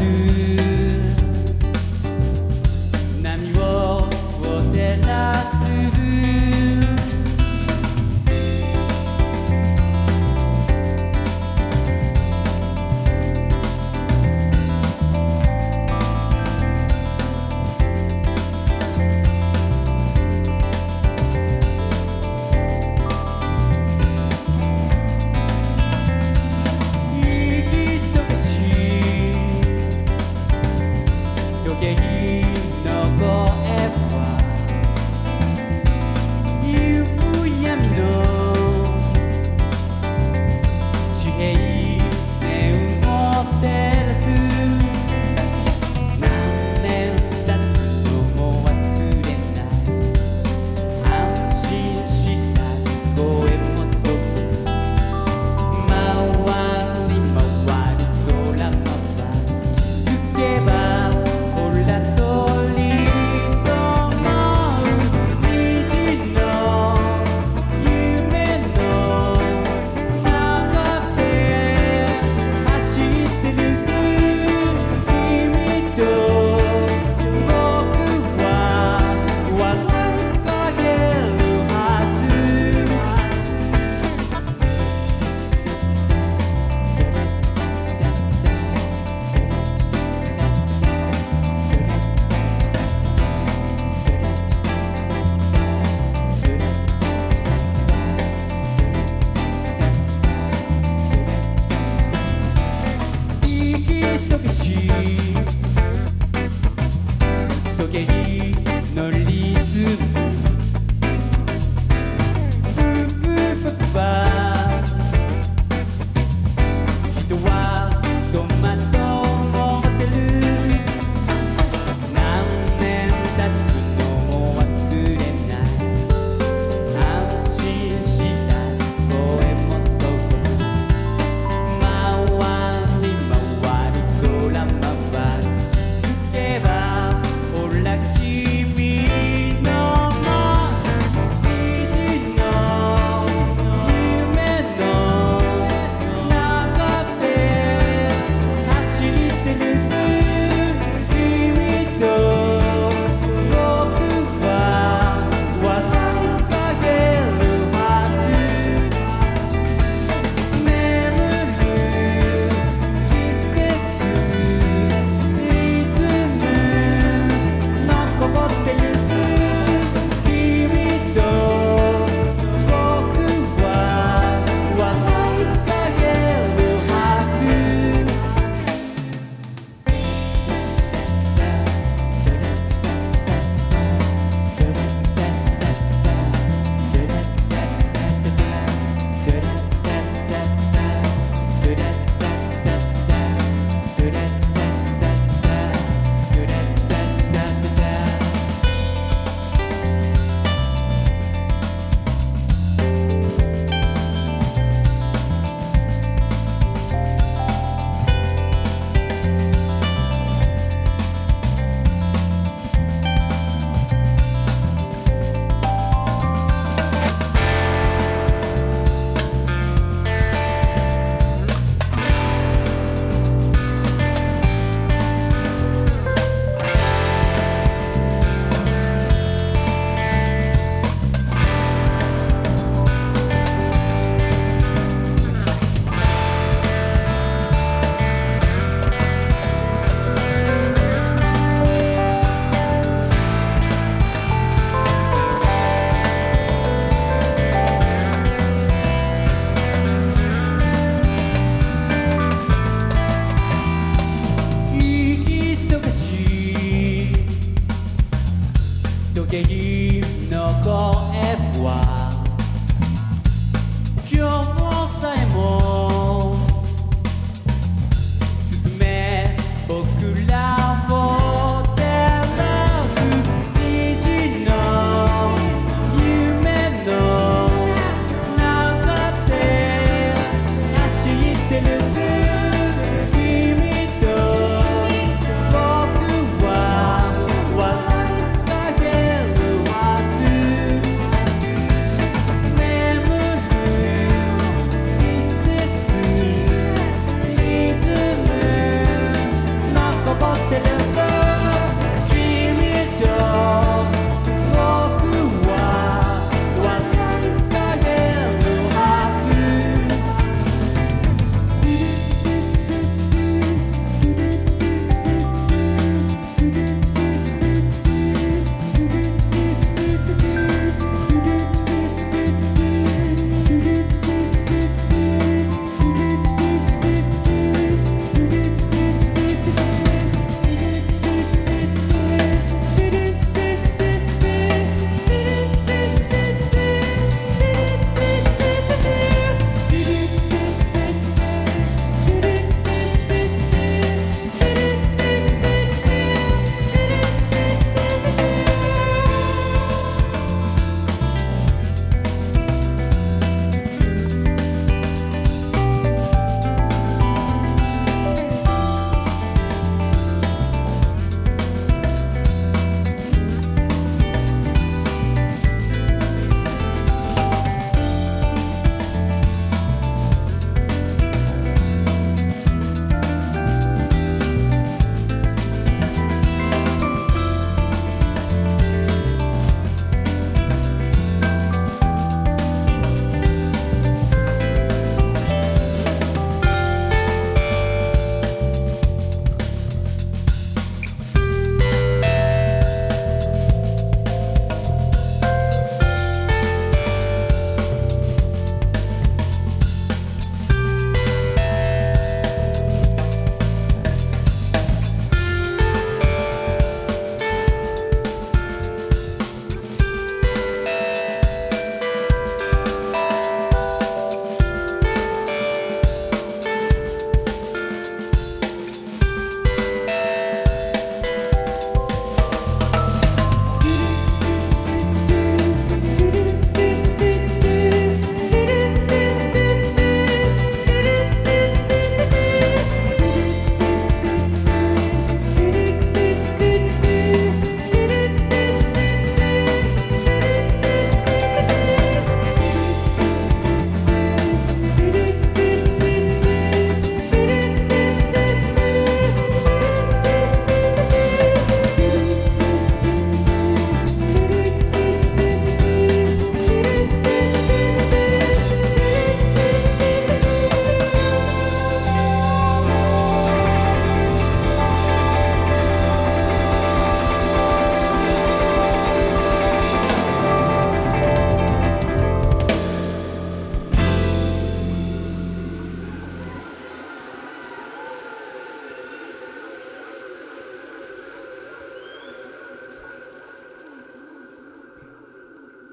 雨